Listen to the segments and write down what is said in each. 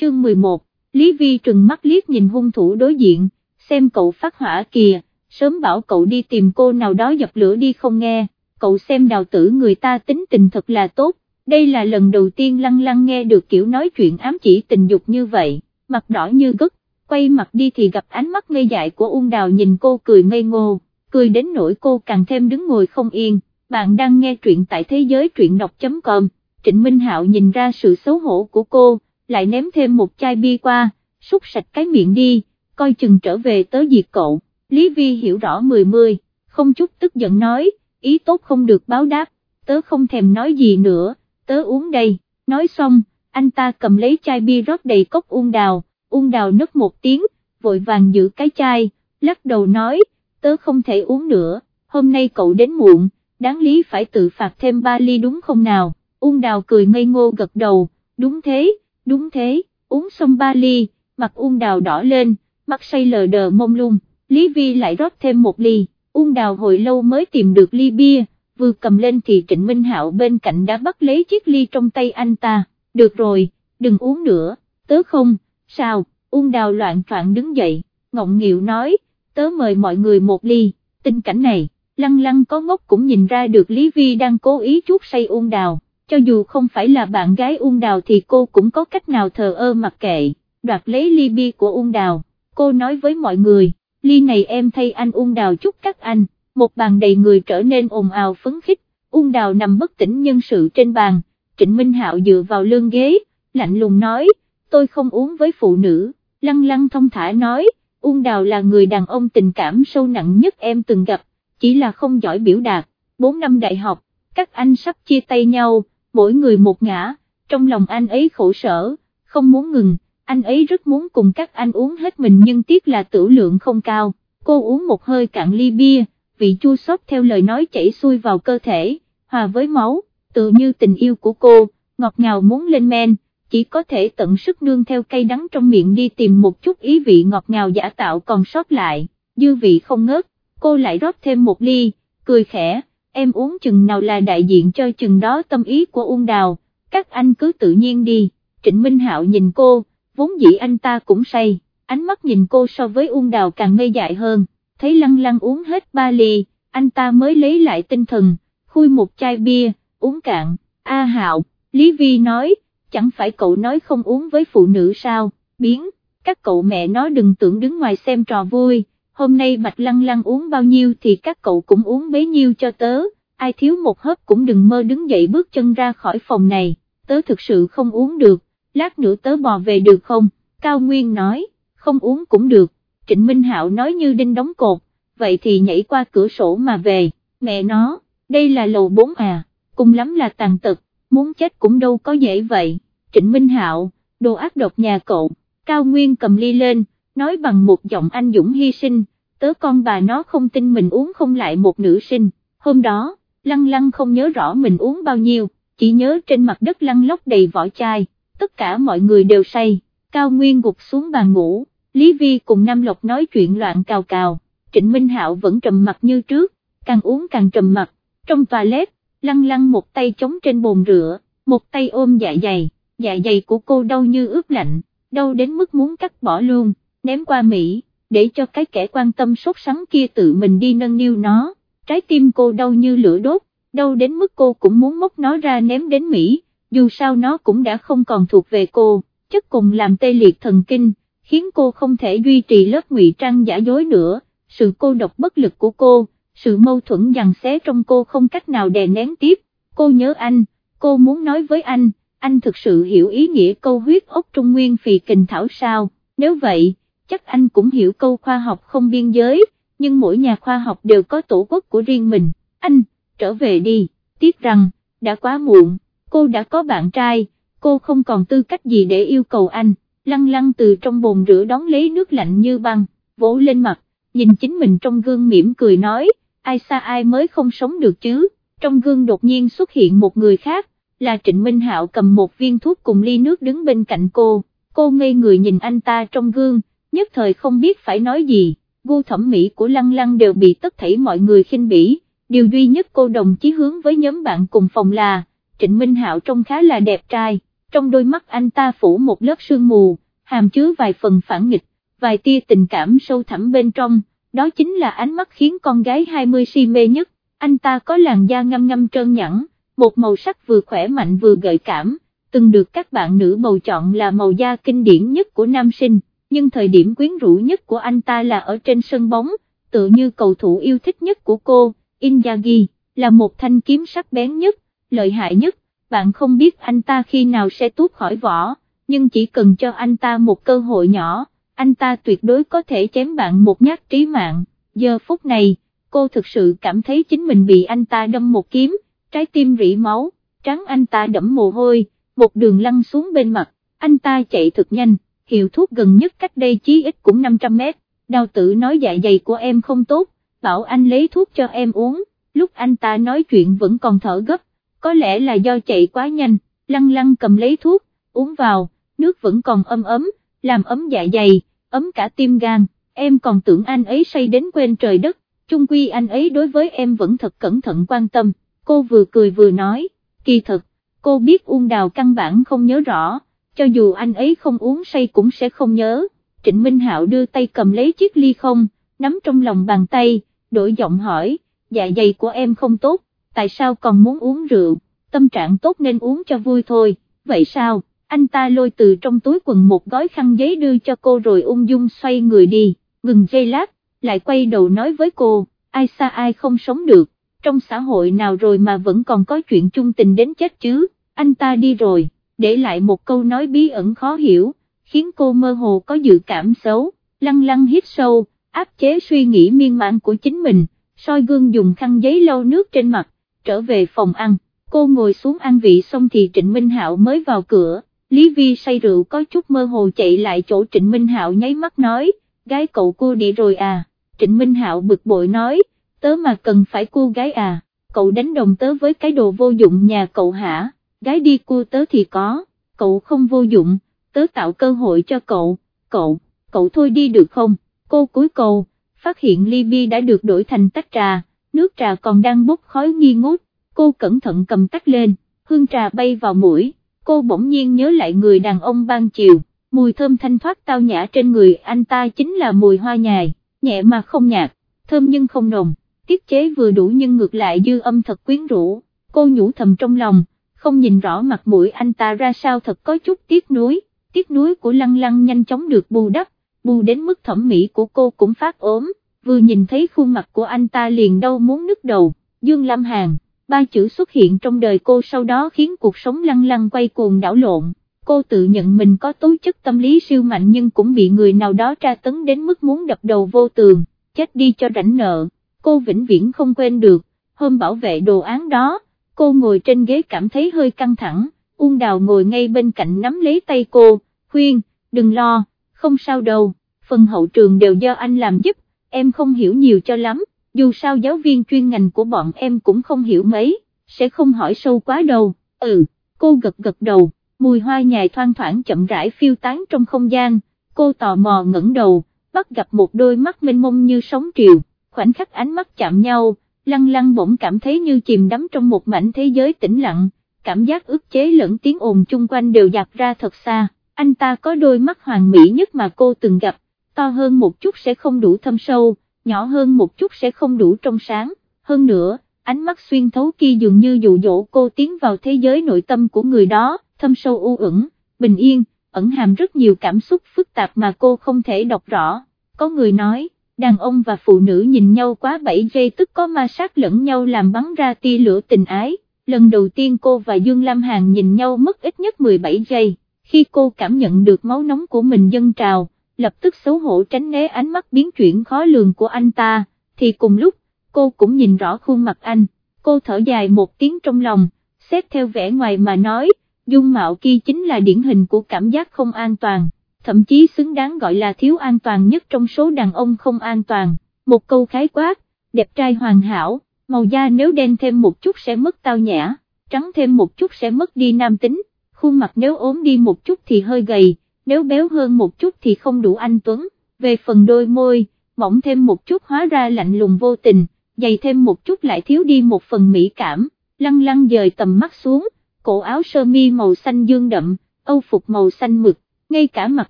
chương 11, Lý Vi trừng mắt liếc nhìn hung thủ đối diện, xem cậu phát hỏa kìa, sớm bảo cậu đi tìm cô nào đó dập lửa đi không nghe, cậu xem đào tử người ta tính tình thật là tốt, đây là lần đầu tiên lăng lăng nghe được kiểu nói chuyện ám chỉ tình dục như vậy, mặt đỏ như gất, quay mặt đi thì gặp ánh mắt ngây dại của ung Đào nhìn cô cười ngây ngô, cười đến nỗi cô càng thêm đứng ngồi không yên, bạn đang nghe truyện tại thế giới truyện đọc.com, Trịnh Minh Hạo nhìn ra sự xấu hổ của cô, lại ném thêm một chai bia qua, xúc sạch cái miệng đi, coi chừng trở về tới diệt cậu, Lý Vi hiểu rõ mười mươi, không chút tức giận nói, ý tốt không được báo đáp, tớ không thèm nói gì nữa, tớ uống đây, nói xong, anh ta cầm lấy chai bia rót đầy cốc uông đào, uông đào nấc một tiếng, vội vàng giữ cái chai, lắc đầu nói, tớ không thể uống nữa, hôm nay cậu đến muộn, đáng lý phải tự phạt thêm ba ly đúng không nào, uông đào cười ngây ngô gật đầu, đúng thế, đúng thế, uống xong ba ly, mặt uông đào đỏ lên, mắt say lờ đờ mông lung, Lý Vi lại rót thêm một ly, uông đào hồi lâu mới tìm được ly bia, vừa cầm lên thì Trịnh Minh Hạo bên cạnh đã bắt lấy chiếc ly trong tay anh ta, được rồi, đừng uống nữa, tớ không, sao, uông đào loạn troạn đứng dậy, ngọng nghịu nói, tớ mời mọi người một ly, tình cảnh này, lăng lăng có ngốc cũng nhìn ra được Lý Vi đang cố ý chuốt say uông đào, cho dù không phải là bạn gái uông đào thì cô cũng có cách nào thờ ơ mặc kệ, đoạt lấy ly bia của uông đào, cô nói với mọi người, ly này em thay anh uông đào chúc các anh. Một bàn đầy người trở nên ồn ào phấn khích, Uông Đào nằm bất tỉnh nhân sự trên bàn, Trịnh Minh Hạo dựa vào lưng ghế, lạnh lùng nói, tôi không uống với phụ nữ, lăng lăng thông thả nói, Uông Đào là người đàn ông tình cảm sâu nặng nhất em từng gặp, chỉ là không giỏi biểu đạt, 4 năm đại học, các anh sắp chia tay nhau, mỗi người một ngã, trong lòng anh ấy khổ sở, không muốn ngừng, anh ấy rất muốn cùng các anh uống hết mình nhưng tiếc là tử lượng không cao, cô uống một hơi cạn ly bia, vị chua xót theo lời nói chảy xuôi vào cơ thể, hòa với máu, tự như tình yêu của cô, ngọt ngào muốn lên men, chỉ có thể tận sức nương theo cây đắng trong miệng đi tìm một chút ý vị ngọt ngào giả tạo còn sót lại, dư vị không ngớt, cô lại rót thêm một ly, cười khẽ, em uống chừng nào là đại diện cho chừng đó tâm ý của Uông Đào, các anh cứ tự nhiên đi, Trịnh Minh Hạo nhìn cô, vốn dĩ anh ta cũng say, ánh mắt nhìn cô so với Uông Đào càng ngây dại hơn. Thấy lăng lăng uống hết ba ly, anh ta mới lấy lại tinh thần, khui một chai bia, uống cạn, A Hạo, Lý Vi nói, chẳng phải cậu nói không uống với phụ nữ sao, biến, các cậu mẹ nó đừng tưởng đứng ngoài xem trò vui, hôm nay bạch lăng lăng uống bao nhiêu thì các cậu cũng uống bấy nhiêu cho tớ, ai thiếu một hớp cũng đừng mơ đứng dậy bước chân ra khỏi phòng này, tớ thực sự không uống được, lát nữa tớ bò về được không, Cao Nguyên nói, không uống cũng được, Trịnh Minh Hạo nói như đinh đóng cột, vậy thì nhảy qua cửa sổ mà về, mẹ nó, đây là lầu bốn à, cùng lắm là tàn tật, muốn chết cũng đâu có dễ vậy, Trịnh Minh Hạo, đồ ác độc nhà cậu, Cao Nguyên cầm ly lên, nói bằng một giọng anh dũng hy sinh, tớ con bà nó không tin mình uống không lại một nữ sinh, hôm đó, lăng lăng không nhớ rõ mình uống bao nhiêu, chỉ nhớ trên mặt đất lăn lóc đầy vỏ chai, tất cả mọi người đều say, Cao Nguyên gục xuống bàn ngủ. Lý Vi cùng Nam Lộc nói chuyện loạn cào cào, Trịnh Minh Hạo vẫn trầm mặt như trước, càng uống càng trầm mặt, trong toilet, lăng lăng một tay chống trên bồn rửa, một tay ôm dạ dày, dạ dày của cô đau như ướp lạnh, đau đến mức muốn cắt bỏ luôn, ném qua Mỹ, để cho cái kẻ quan tâm sốt sắng kia tự mình đi nâng niu nó, trái tim cô đau như lửa đốt, đau đến mức cô cũng muốn móc nó ra ném đến Mỹ, dù sao nó cũng đã không còn thuộc về cô, chất cùng làm tê liệt thần kinh khiến cô không thể duy trì lớp ngụy trang giả dối nữa, sự cô độc bất lực của cô, sự mâu thuẫn dằn xé trong cô không cách nào đè nén tiếp, cô nhớ anh, cô muốn nói với anh, anh thực sự hiểu ý nghĩa câu huyết ốc trung nguyên phì kình thảo sao, nếu vậy, chắc anh cũng hiểu câu khoa học không biên giới, nhưng mỗi nhà khoa học đều có tổ quốc của riêng mình, anh, trở về đi, tiếc rằng, đã quá muộn, cô đã có bạn trai, cô không còn tư cách gì để yêu cầu anh. Lăng lăng từ trong bồn rửa đón lấy nước lạnh như băng, vỗ lên mặt, nhìn chính mình trong gương mỉm cười nói, ai xa ai mới không sống được chứ, trong gương đột nhiên xuất hiện một người khác, là Trịnh Minh Hạo cầm một viên thuốc cùng ly nước đứng bên cạnh cô, cô ngây người nhìn anh ta trong gương, nhất thời không biết phải nói gì, gu thẩm mỹ của lăng lăng đều bị tất thảy mọi người khinh bỉ, điều duy nhất cô đồng chí hướng với nhóm bạn cùng phòng là, Trịnh Minh Hạo trông khá là đẹp trai trong đôi mắt anh ta phủ một lớp sương mù, hàm chứa vài phần phản nghịch, vài tia tình cảm sâu thẳm bên trong, đó chính là ánh mắt khiến con gái 20 si mê nhất, anh ta có làn da ngâm ngâm trơn nhẵn, một màu sắc vừa khỏe mạnh vừa gợi cảm, từng được các bạn nữ bầu chọn là màu da kinh điển nhất của nam sinh, nhưng thời điểm quyến rũ nhất của anh ta là ở trên sân bóng, tự như cầu thủ yêu thích nhất của cô, Inzaghi, là một thanh kiếm sắc bén nhất, lợi hại nhất, bạn không biết anh ta khi nào sẽ tuốt khỏi vỏ, nhưng chỉ cần cho anh ta một cơ hội nhỏ, anh ta tuyệt đối có thể chém bạn một nhát trí mạng, giờ phút này, cô thực sự cảm thấy chính mình bị anh ta đâm một kiếm, trái tim rỉ máu, trắng anh ta đẫm mồ hôi, một đường lăn xuống bên mặt, anh ta chạy thật nhanh, hiệu thuốc gần nhất cách đây chí ít cũng 500 mét, đào tử nói dạ dày của em không tốt, bảo anh lấy thuốc cho em uống, lúc anh ta nói chuyện vẫn còn thở gấp, có lẽ là do chạy quá nhanh, lăng lăng cầm lấy thuốc, uống vào, nước vẫn còn ấm ấm, làm ấm dạ dày, ấm cả tim gan, em còn tưởng anh ấy say đến quên trời đất, chung quy anh ấy đối với em vẫn thật cẩn thận quan tâm, cô vừa cười vừa nói, kỳ thật, cô biết Uông Đào căn bản không nhớ rõ, cho dù anh ấy không uống say cũng sẽ không nhớ, Trịnh Minh Hạo đưa tay cầm lấy chiếc ly không, nắm trong lòng bàn tay, đổi giọng hỏi, dạ dày của em không tốt, tại sao còn muốn uống rượu, tâm trạng tốt nên uống cho vui thôi, vậy sao, anh ta lôi từ trong túi quần một gói khăn giấy đưa cho cô rồi ung dung xoay người đi, ngừng giây lát, lại quay đầu nói với cô, ai xa ai không sống được, trong xã hội nào rồi mà vẫn còn có chuyện chung tình đến chết chứ, anh ta đi rồi, để lại một câu nói bí ẩn khó hiểu, khiến cô mơ hồ có dự cảm xấu, lăng lăng hít sâu, áp chế suy nghĩ miên man của chính mình, soi gương dùng khăn giấy lau nước trên mặt, trở về phòng ăn, cô ngồi xuống ăn vị xong thì Trịnh Minh Hạo mới vào cửa, Lý Vi say rượu có chút mơ hồ chạy lại chỗ Trịnh Minh Hạo nháy mắt nói, gái cậu cô đi rồi à, Trịnh Minh Hạo bực bội nói, tớ mà cần phải cô gái à, cậu đánh đồng tớ với cái đồ vô dụng nhà cậu hả, gái đi cua tớ thì có, cậu không vô dụng, tớ tạo cơ hội cho cậu, cậu, cậu thôi đi được không, cô cuối cầu, phát hiện ly bi đã được đổi thành tách trà, nước trà còn đang bốc khói nghi ngút, cô cẩn thận cầm tách lên, hương trà bay vào mũi, cô bỗng nhiên nhớ lại người đàn ông ban chiều, mùi thơm thanh thoát tao nhã trên người anh ta chính là mùi hoa nhài, nhẹ mà không nhạt, thơm nhưng không nồng, tiết chế vừa đủ nhưng ngược lại dư âm thật quyến rũ, cô nhủ thầm trong lòng, không nhìn rõ mặt mũi anh ta ra sao thật có chút tiếc nuối, tiếc nuối của lăng lăng nhanh chóng được bù đắp, bù đến mức thẩm mỹ của cô cũng phát ốm, vừa nhìn thấy khuôn mặt của anh ta liền đau muốn nứt đầu, Dương Lam Hàn, ba chữ xuất hiện trong đời cô sau đó khiến cuộc sống lăng lăng quay cuồng đảo lộn, cô tự nhận mình có tố chất tâm lý siêu mạnh nhưng cũng bị người nào đó tra tấn đến mức muốn đập đầu vô tường, chết đi cho rảnh nợ, cô vĩnh viễn không quên được, hôm bảo vệ đồ án đó, cô ngồi trên ghế cảm thấy hơi căng thẳng, Uông Đào ngồi ngay bên cạnh nắm lấy tay cô, khuyên, đừng lo, không sao đâu, phần hậu trường đều do anh làm giúp, em không hiểu nhiều cho lắm, dù sao giáo viên chuyên ngành của bọn em cũng không hiểu mấy, sẽ không hỏi sâu quá đâu, ừ, cô gật gật đầu, mùi hoa nhài thoang thoảng chậm rãi phiêu tán trong không gian, cô tò mò ngẩng đầu, bắt gặp một đôi mắt mênh mông như sóng triều, khoảnh khắc ánh mắt chạm nhau, lăng lăng bỗng cảm thấy như chìm đắm trong một mảnh thế giới tĩnh lặng, cảm giác ức chế lẫn tiếng ồn chung quanh đều dạt ra thật xa, anh ta có đôi mắt hoàn mỹ nhất mà cô từng gặp, to hơn một chút sẽ không đủ thâm sâu, nhỏ hơn một chút sẽ không đủ trong sáng, hơn nữa, ánh mắt xuyên thấu kia dường như dụ dỗ cô tiến vào thế giới nội tâm của người đó, thâm sâu u ẩn, bình yên, ẩn hàm rất nhiều cảm xúc phức tạp mà cô không thể đọc rõ, có người nói, đàn ông và phụ nữ nhìn nhau quá 7 giây tức có ma sát lẫn nhau làm bắn ra tia lửa tình ái, lần đầu tiên cô và Dương Lam Hàn nhìn nhau mất ít nhất 17 giây, khi cô cảm nhận được máu nóng của mình dâng trào, lập tức xấu hổ tránh né ánh mắt biến chuyển khó lường của anh ta, thì cùng lúc, cô cũng nhìn rõ khuôn mặt anh, cô thở dài một tiếng trong lòng, xét theo vẻ ngoài mà nói, dung mạo kia chính là điển hình của cảm giác không an toàn, thậm chí xứng đáng gọi là thiếu an toàn nhất trong số đàn ông không an toàn, một câu khái quát, đẹp trai hoàn hảo, màu da nếu đen thêm một chút sẽ mất tao nhã, trắng thêm một chút sẽ mất đi nam tính, khuôn mặt nếu ốm đi một chút thì hơi gầy, nếu béo hơn một chút thì không đủ anh Tuấn, về phần đôi môi, mỏng thêm một chút hóa ra lạnh lùng vô tình, dày thêm một chút lại thiếu đi một phần mỹ cảm, lăng lăng dời tầm mắt xuống, cổ áo sơ mi màu xanh dương đậm, âu phục màu xanh mực, ngay cả mặt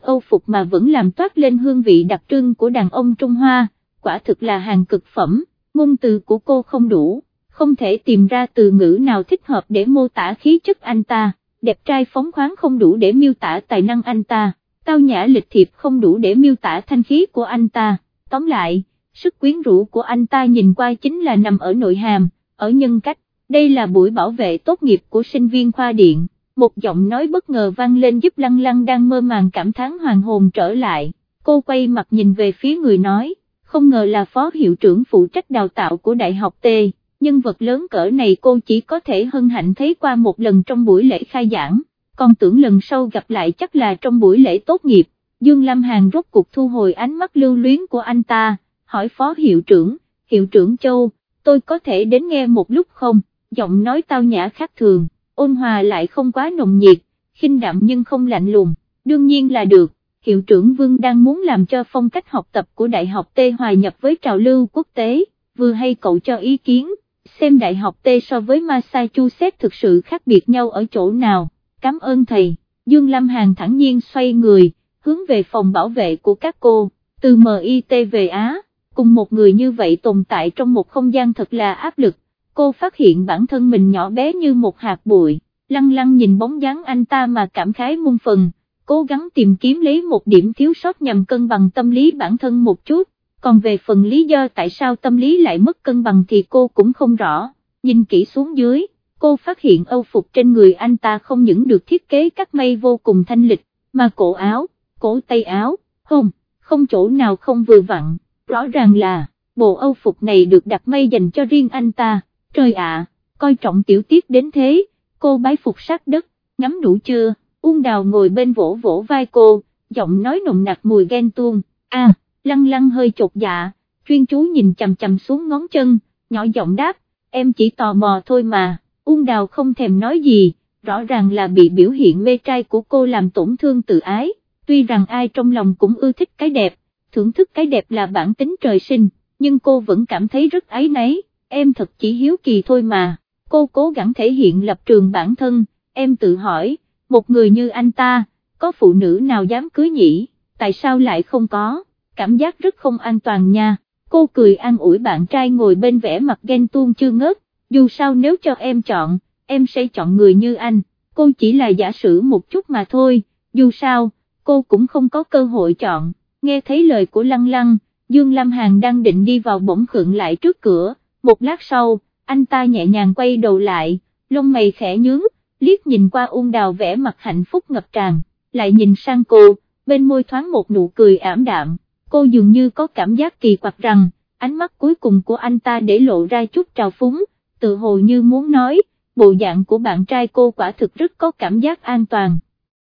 âu phục mà vẫn làm toát lên hương vị đặc trưng của đàn ông Trung Hoa, quả thực là hàng cực phẩm, ngôn từ của cô không đủ, không thể tìm ra từ ngữ nào thích hợp để mô tả khí chất anh ta, đẹp trai phóng khoáng không đủ để miêu tả tài năng anh ta, tao nhã lịch thiệp không đủ để miêu tả thanh khí của anh ta, tóm lại, sức quyến rũ của anh ta nhìn qua chính là nằm ở nội hàm, ở nhân cách, đây là buổi bảo vệ tốt nghiệp của sinh viên khoa điện một giọng nói bất ngờ vang lên giúp lăng lăng đang mơ màng cảm thán hoàng hồn trở lại, cô quay mặt nhìn về phía người nói, không ngờ là phó hiệu trưởng phụ trách đào tạo của Đại học T, nhân vật lớn cỡ này cô chỉ có thể hân hạnh thấy qua một lần trong buổi lễ khai giảng, còn tưởng lần sau gặp lại chắc là trong buổi lễ tốt nghiệp, Dương Lam Hàn rốt cuộc thu hồi ánh mắt lưu luyến của anh ta, hỏi phó hiệu trưởng, hiệu trưởng Châu, tôi có thể đến nghe một lúc không, giọng nói tao nhã khác thường ôn hòa lại không quá nồng nhiệt, khinh đạm nhưng không lạnh lùng, đương nhiên là được, hiệu trưởng Vương đang muốn làm cho phong cách học tập của Đại học T hòa nhập với trào lưu quốc tế, vừa hay cậu cho ý kiến, xem Đại học T so với Massachusetts thực sự khác biệt nhau ở chỗ nào, cảm ơn thầy, Dương Lâm Hàn thẳng nhiên xoay người, hướng về phòng bảo vệ của các cô, từ MIT về Á, cùng một người như vậy tồn tại trong một không gian thật là áp lực cô phát hiện bản thân mình nhỏ bé như một hạt bụi, lăng lăng nhìn bóng dáng anh ta mà cảm khái muôn phần, cố gắng tìm kiếm lấy một điểm thiếu sót nhằm cân bằng tâm lý bản thân một chút, còn về phần lý do tại sao tâm lý lại mất cân bằng thì cô cũng không rõ, nhìn kỹ xuống dưới, cô phát hiện âu phục trên người anh ta không những được thiết kế cắt may vô cùng thanh lịch, mà cổ áo, cổ tay áo, hông, không chỗ nào không vừa vặn, rõ ràng là, bộ âu phục này được đặt may dành cho riêng anh ta trời ạ, coi trọng tiểu tiết đến thế, cô bái phục sát đất, ngắm đủ chưa, Uông Đào ngồi bên vỗ vỗ vai cô, giọng nói nồng nặc mùi ghen tuông, a, lăng lăng hơi chột dạ, chuyên chú nhìn chầm chầm xuống ngón chân, nhỏ giọng đáp, em chỉ tò mò thôi mà, Uông Đào không thèm nói gì, rõ ràng là bị biểu hiện mê trai của cô làm tổn thương tự ái, tuy rằng ai trong lòng cũng ưa thích cái đẹp, thưởng thức cái đẹp là bản tính trời sinh, nhưng cô vẫn cảm thấy rất ái náy em thật chỉ hiếu kỳ thôi mà, cô cố gắng thể hiện lập trường bản thân, em tự hỏi, một người như anh ta, có phụ nữ nào dám cưới nhỉ, tại sao lại không có, cảm giác rất không an toàn nha, cô cười an ủi bạn trai ngồi bên vẻ mặt ghen tuông chưa ngớt, dù sao nếu cho em chọn, em sẽ chọn người như anh, cô chỉ là giả sử một chút mà thôi, dù sao, cô cũng không có cơ hội chọn, nghe thấy lời của Lăng Lăng, Dương Lam Hàn đang định đi vào bỗng khựng lại trước cửa, một lát sau, anh ta nhẹ nhàng quay đầu lại, lông mày khẽ nhướng, liếc nhìn qua ung đào vẽ mặt hạnh phúc ngập tràn, lại nhìn sang cô, bên môi thoáng một nụ cười ảm đạm, cô dường như có cảm giác kỳ quặc rằng, ánh mắt cuối cùng của anh ta để lộ ra chút trào phúng, tự hồ như muốn nói, bộ dạng của bạn trai cô quả thực rất có cảm giác an toàn.